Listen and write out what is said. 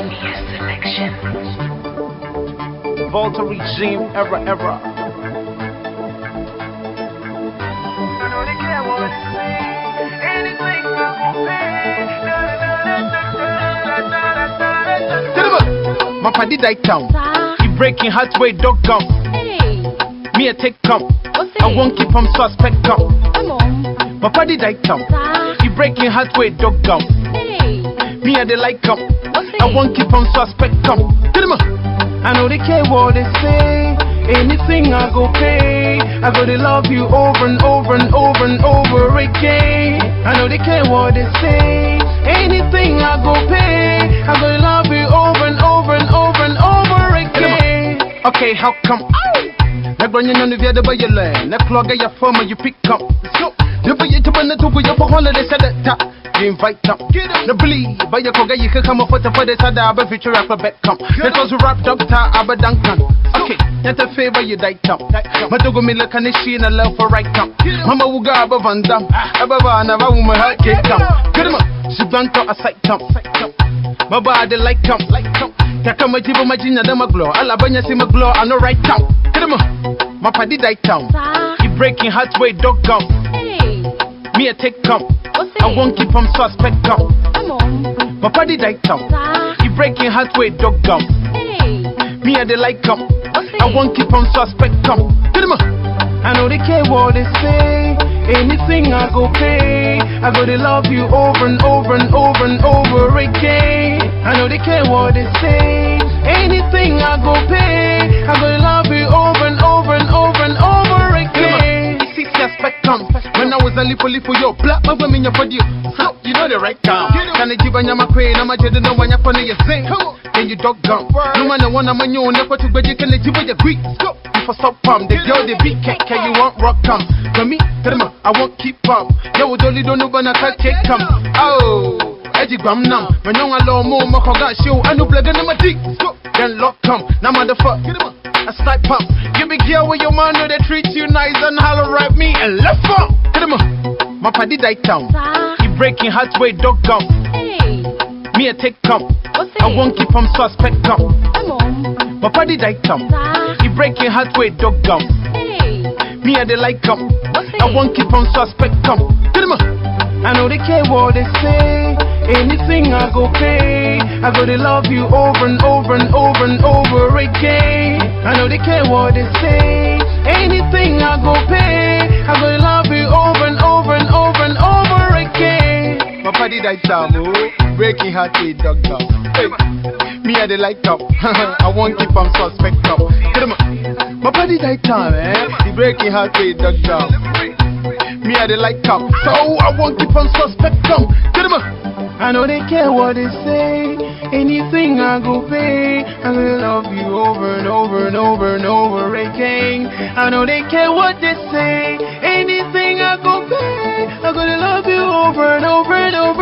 Genius selection. Volta Region, era, era. My party die town. He breaking hearts way dog gum. hey, Me a take come. I won't keep him suspect come. Come My party die town. He breaking hearts way dog gum. hey, Me a they like come. I won't keep him suspect come. Get him I know they care what they say. Anything I go pay. I go to love you over and over and over and over again. I know they care what they say. Anything I go pay. I go to love you over and over and over and over again. Okay, how come? Na granya no via the bay land. Na clog your form you pick up. So, the bay to ban to go your holiday said that. Uh. Invite them. The bleed, but you koga you can come up with the for the sada but future rapper back come. That was rap doctor Abba Duncan. Okay, that's a favor you die top. Madogo me look and she in a love for right come. Mama wuga abba van dam. Abba van a woman heart get come. Get him up. She done to a sight come. My body like come. Like come. Taka majibu majinya dama glow. Alabanya si maglow. I know right town. Get him up. My paddy die town. He breaking hearts way dog gum. hey, Me a take come. What's I won't keep him suspect come. Come on, My paddy die town. sa, He breaking hearts way dog gum. hey, Me a they like come. I won't keep him suspect come. Get him I know they care what they say. Anything I go pay. I go to love you over and over and over and over again. I know they care what they say. Anything I go pay. I go to love was a little little yo, black my women your body. So you know the right time. Can I give a nyama queen? I'm a jet no one up on your sing. Then you dog gum. No I want a man you on the to bed you can let you with your Greek. Go. For stop pump, the girl they beat cake, can you want rock come? For me, tell them I won't keep up. Yo, dolly don't know when I cut cake come. Oh. Eddie Gram now, when young alone more, got show, I know blood in my dick. Then lock come, now motherfucker, get him up. A snipe pump. Give me girl with your man, know they treat you nice and holler at me and left up. Get. My paddy die town. He breaking hearts way dog gum. hey, Me a take come. I won't keep him suspect come. On, My paddy die town. He breaking hearts way dog gum. hey, Me a they like come. I won't keep him suspect come. Him I know they care what they say. Anything I go pay. I go to love you over and over and over and over again. I know they care what they say. Anything I go pay. Party that time, oh, breaking heart with dog dog. Hey, me I they like up. I won't keep on suspect up. My party that time, eh? The breaking heart with dog dog. Me I they like up. So I won't keep on suspect up. I know they care what they say. Anything I go pay, I will love you over and over and over and over again. I know they care what they say. Anything I go pay, I'm gonna love you over and over and over